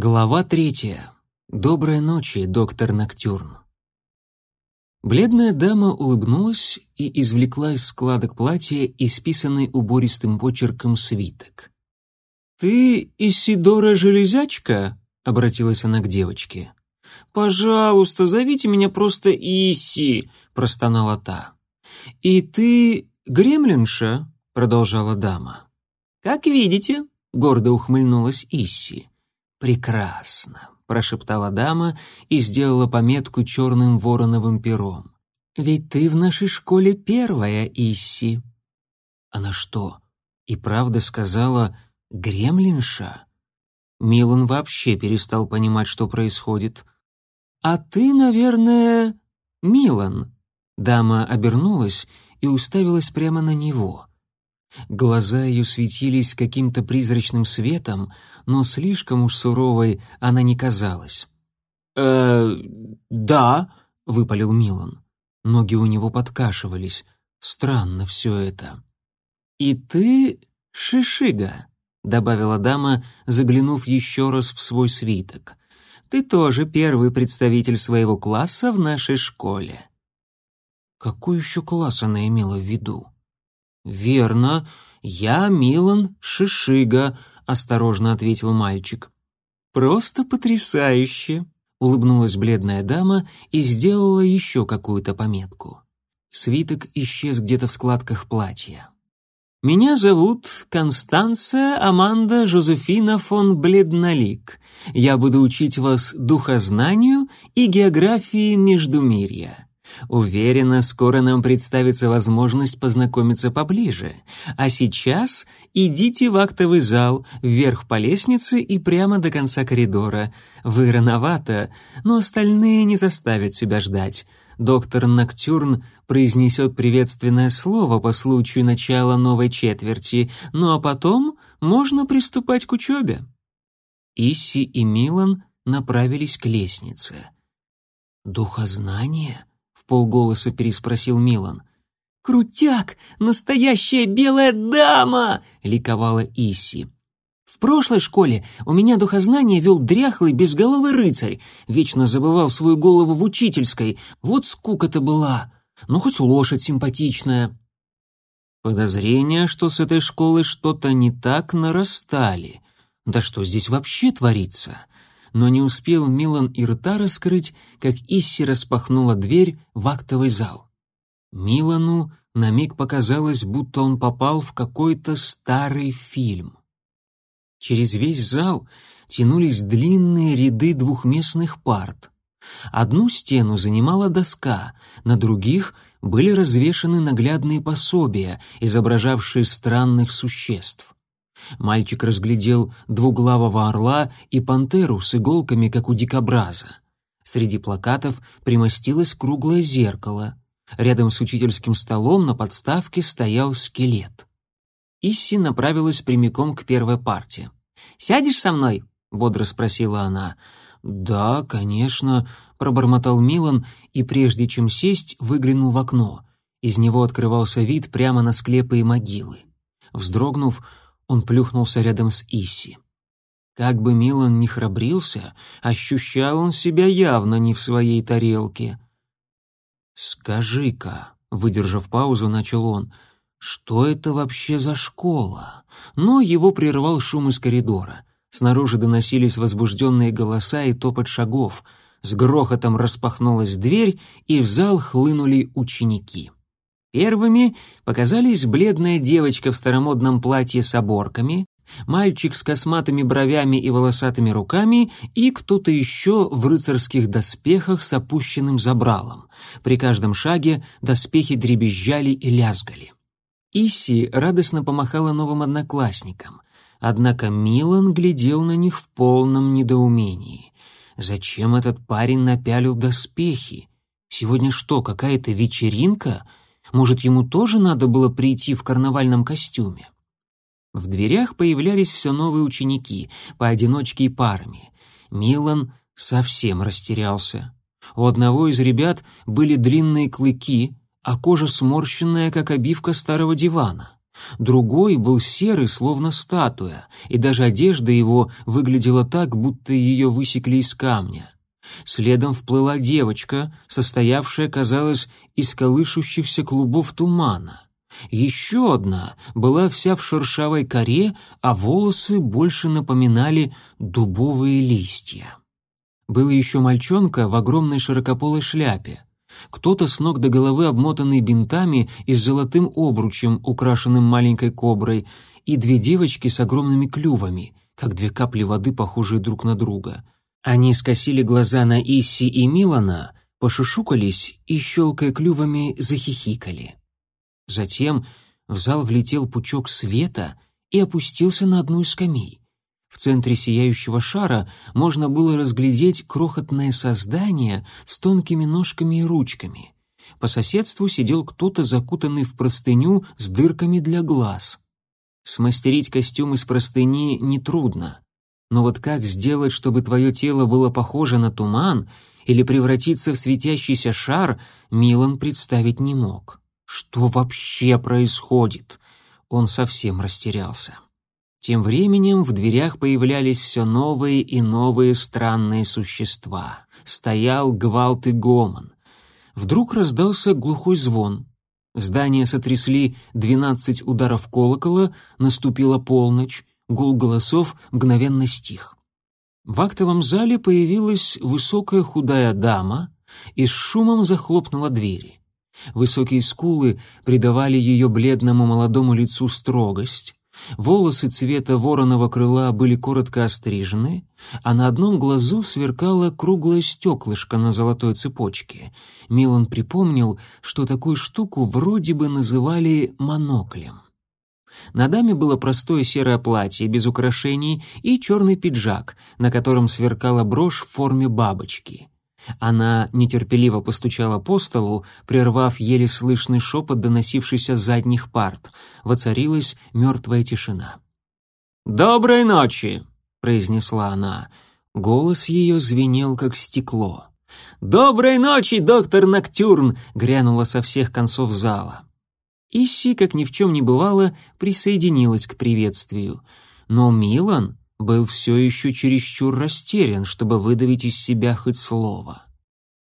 Глава третья. Доброй ночи, доктор Ноктюрн. Бледная дама улыбнулась и извлекла из складок платья исписанный убористым почерком свиток. «Ты Исидора Железячка?» — обратилась она к девочке. «Пожалуйста, зовите меня просто Иси», — простонала та. «И ты гремлинша?» — продолжала дама. «Как видите», — гордо ухмыльнулась Исси. «Прекрасно», — прошептала дама и сделала пометку черным вороновым пером. «Ведь ты в нашей школе первая, Исси». Она что, и правда сказала «гремлинша»? Милан вообще перестал понимать, что происходит. «А ты, наверное, Милан?» Дама обернулась и уставилась прямо на него. Глаза ее светились каким-то призрачным светом, но слишком уж суровой она не казалась. «Э, да», — выпалил Милан. Ноги у него подкашивались. Странно все это. «И ты Шишига», — добавила дама, заглянув еще раз в свой свиток. «Ты тоже первый представитель своего класса в нашей школе». Какой еще класс она имела в виду? «Верно, я Милан Шишига», — осторожно ответил мальчик. «Просто потрясающе», — улыбнулась бледная дама и сделала еще какую-то пометку. Свиток исчез где-то в складках платья. «Меня зовут Констанция Аманда Жозефина фон Бледнолик. Я буду учить вас духознанию и географии Междумирья. Уверена, скоро нам представится возможность познакомиться поближе. А сейчас идите в актовый зал, вверх по лестнице и прямо до конца коридора. Вы рановато, но остальные не заставят себя ждать. Доктор Ноктюрн произнесет приветственное слово по случаю начала новой четверти, ну а потом можно приступать к учебе. Исси и Милан направились к лестнице. «Духознание?» Полголоса переспросил Милан. «Крутяк! Настоящая белая дама!» — ликовала Исси. «В прошлой школе у меня духознание вел дряхлый безголовый рыцарь, вечно забывал свою голову в учительской. Вот скука-то была! Ну, хоть лошадь симпатичная». Подозрения, что с этой школой что-то не так, нарастали. Да что здесь вообще творится? Но не успел Милан и рта раскрыть, как Исси распахнула дверь в актовый зал. Милану на миг показалось, будто он попал в какой-то старый фильм. Через весь зал тянулись длинные ряды двухместных парт. Одну стену занимала доска, на других были развешаны наглядные пособия, изображавшие странных существ. Мальчик разглядел двуглавого орла и пантеру с иголками, как у дикобраза. Среди плакатов примостилось круглое зеркало. Рядом с учительским столом на подставке стоял скелет. Исси направилась прямиком к первой парте. «Сядешь со мной?» — бодро спросила она. «Да, конечно», — пробормотал Милан и, прежде чем сесть, выглянул в окно. Из него открывался вид прямо на склепы и могилы. Вздрогнув, он плюхнулся рядом с Иси. Как бы Милан ни храбрился, ощущал он себя явно не в своей тарелке. «Скажи-ка», — выдержав паузу, начал он, — «что это вообще за школа?» Но его прервал шум из коридора. Снаружи доносились возбужденные голоса и топот шагов. С грохотом распахнулась дверь, и в зал хлынули ученики. Первыми показались бледная девочка в старомодном платье с оборками, мальчик с косматыми бровями и волосатыми руками и кто-то еще в рыцарских доспехах с опущенным забралом. При каждом шаге доспехи дребезжали и лязгали. Исси радостно помахала новым одноклассникам, однако Милан глядел на них в полном недоумении. Зачем этот парень напялил доспехи? Сегодня что, какая-то вечеринка — может, ему тоже надо было прийти в карнавальном костюме? В дверях появлялись все новые ученики, поодиночке и парами. Милан совсем растерялся. У одного из ребят были длинные клыки, а кожа сморщенная, как обивка старого дивана. Другой был серый, словно статуя, и даже одежда его выглядела так, будто ее высекли из камня. Следом вплыла девочка, состоявшая, казалось, из колышущихся клубов тумана. Еще одна была вся в шершавой коре, а волосы больше напоминали дубовые листья. Был еще мальчонка в огромной широкополой шляпе. Кто-то с ног до головы обмотанный бинтами и с золотым обручем, украшенным маленькой коброй, и две девочки с огромными клювами, как две капли воды, похожие друг на друга. Они скосили глаза на Исси и Милана, пошушукались и, щелкая клювами, захихикали. Затем в зал влетел пучок света и опустился на одну из скамей. В центре сияющего шара можно было разглядеть крохотное создание с тонкими ножками и ручками. По соседству сидел кто-то, закутанный в простыню с дырками для глаз. Смастерить костюм из простыни нетрудно. Но вот как сделать, чтобы твое тело было похоже на туман или превратиться в светящийся шар, Милан представить не мог. Что вообще происходит? Он совсем растерялся. Тем временем в дверях появлялись все новые и новые странные существа. Стоял гвалт и гомон. Вдруг раздался глухой звон. Здание сотрясли двенадцать ударов колокола, наступила полночь, гул голосов мгновенно стих. В актовом зале появилась высокая худая дама и с шумом захлопнула двери. Высокие скулы придавали ее бледному молодому лицу строгость, волосы цвета вороного крыла были коротко острижены, а на одном глазу сверкало круглое стеклышко на золотой цепочке. Милан припомнил, что такую штуку вроде бы называли моноклем. На даме было простое серое платье без украшений и черный пиджак, на котором сверкала брошь в форме бабочки. Она нетерпеливо постучала по столу, прервав еле слышный шепот, доносившийся с задних парт. Воцарилась мертвая тишина. «Доброй ночи!» — произнесла она. Голос ее звенел, как стекло. «Доброй ночи, доктор Ноктюрн!» — грянула со всех концов зала. Исси, как ни в чем не бывало, присоединилась к приветствию. Но Милан был все еще чересчур растерян, чтобы выдавить из себя хоть слово.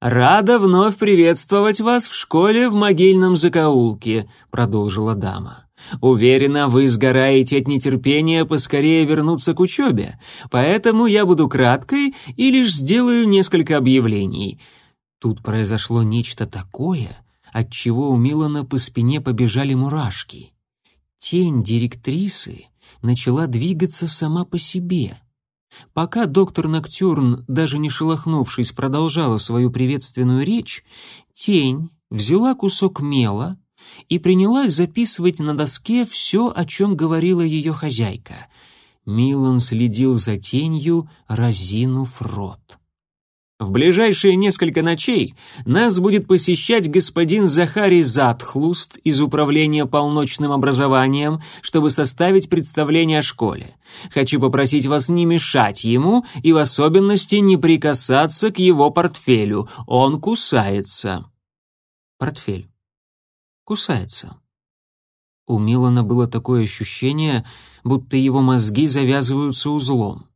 «Рада вновь приветствовать вас в школе в могильном закоулке», — продолжила дама. «Уверена, вы сгораете от нетерпения поскорее вернуться к учебе, поэтому я буду краткой и лишь сделаю несколько объявлений». Тут произошло нечто такое, от чего у Милана по спине побежали мурашки. Тень директрисы начала двигаться сама по себе. Пока доктор Ноктюрн, даже не шелохнувшись, продолжала свою приветственную речь, тень взяла кусок мела и принялась записывать на доске все, о чем говорила ее хозяйка. Милан следил за тенью, разинув рот. В ближайшие несколько ночей нас будет посещать господин Захарий Затхлуст из Управления полночным образованием, чтобы составить представление о школе. Хочу попросить вас не мешать ему и в особенности не прикасаться к его портфелю. Он кусается. Портфель. Кусается. У Милана было такое ощущение, будто его мозги завязываются узлом.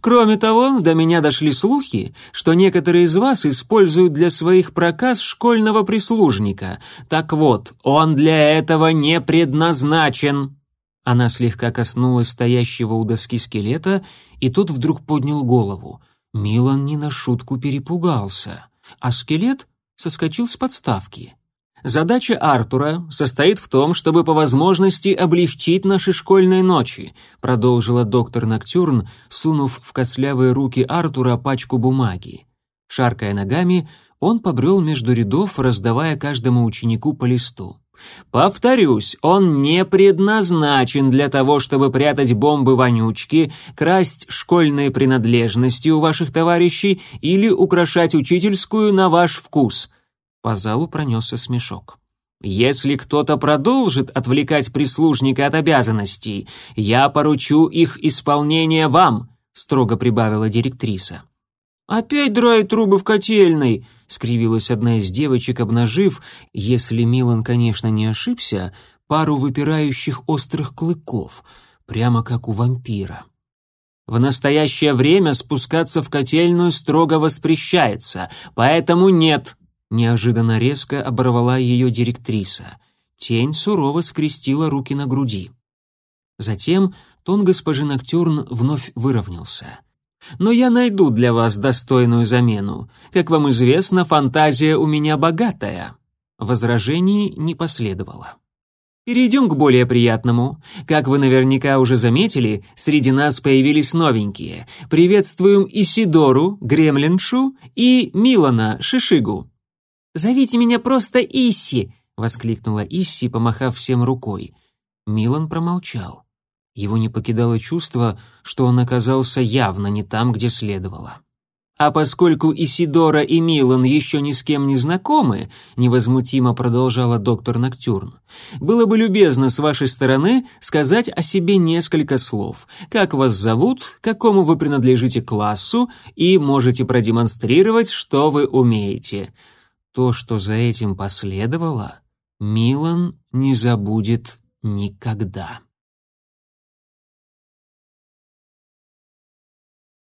Кроме того, до меня дошли слухи, что некоторые из вас используют для своих проказ школьного прислужника. Так вот, он для этого не предназначен». Она слегка коснулась стоящего у доски скелета, и тот вдруг поднял голову. Милан не на шутку перепугался, а скелет соскочил с подставки. Задача Артура состоит в том, чтобы по возможности облегчить наши школьные ночи, продолжила доктор Ноктюрн, сунув в костлявые руки Артура пачку бумаги. Шаркая ногами, он побрел между рядов, раздавая каждому ученику по листу. Повторюсь, он не предназначен для того, чтобы прятать бомбы-вонючки, красть школьные принадлежности у ваших товарищей или украшать учительскую на ваш вкус. По залу пронесся смешок. «Если кто-то продолжит отвлекать прислужника от обязанностей, я поручу их исполнение вам», — строго прибавила директриса. «Опять драит трубы в котельной», — скривилась одна из девочек, обнажив, если Милан, конечно, не ошибся, пару выпирающих острых клыков, прямо как у вампира. В настоящее время спускаться в котельную строго воспрещается, поэтому нет, неожиданно резко оборвала ее директриса. Тень сурово скрестила руки на груди. Затем тон госпожи Ноктюрн вновь выровнялся. «Но я найду для вас достойную замену. Как вам известно, фантазия у меня богатая». Возражений не последовало. Перейдем к более приятному. Как вы наверняка уже заметили, среди нас появились новенькие. Приветствуем Исидору, Гремлиншу и Милана, Шишигу. «Зовите меня просто Исси!» — воскликнула Исси, помахав всем рукой. Милан промолчал. Его не покидало чувство, что он оказался явно не там, где следовало. А поскольку Исидора и Милан еще ни с кем не знакомы, невозмутимо продолжала доктор Ноктюрн, было бы любезно с вашей стороны сказать о себе несколько слов. Как вас зовут, какому вы принадлежите классу и можете продемонстрировать, что вы умеете. То, что за этим последовало, Милан не забудет никогда.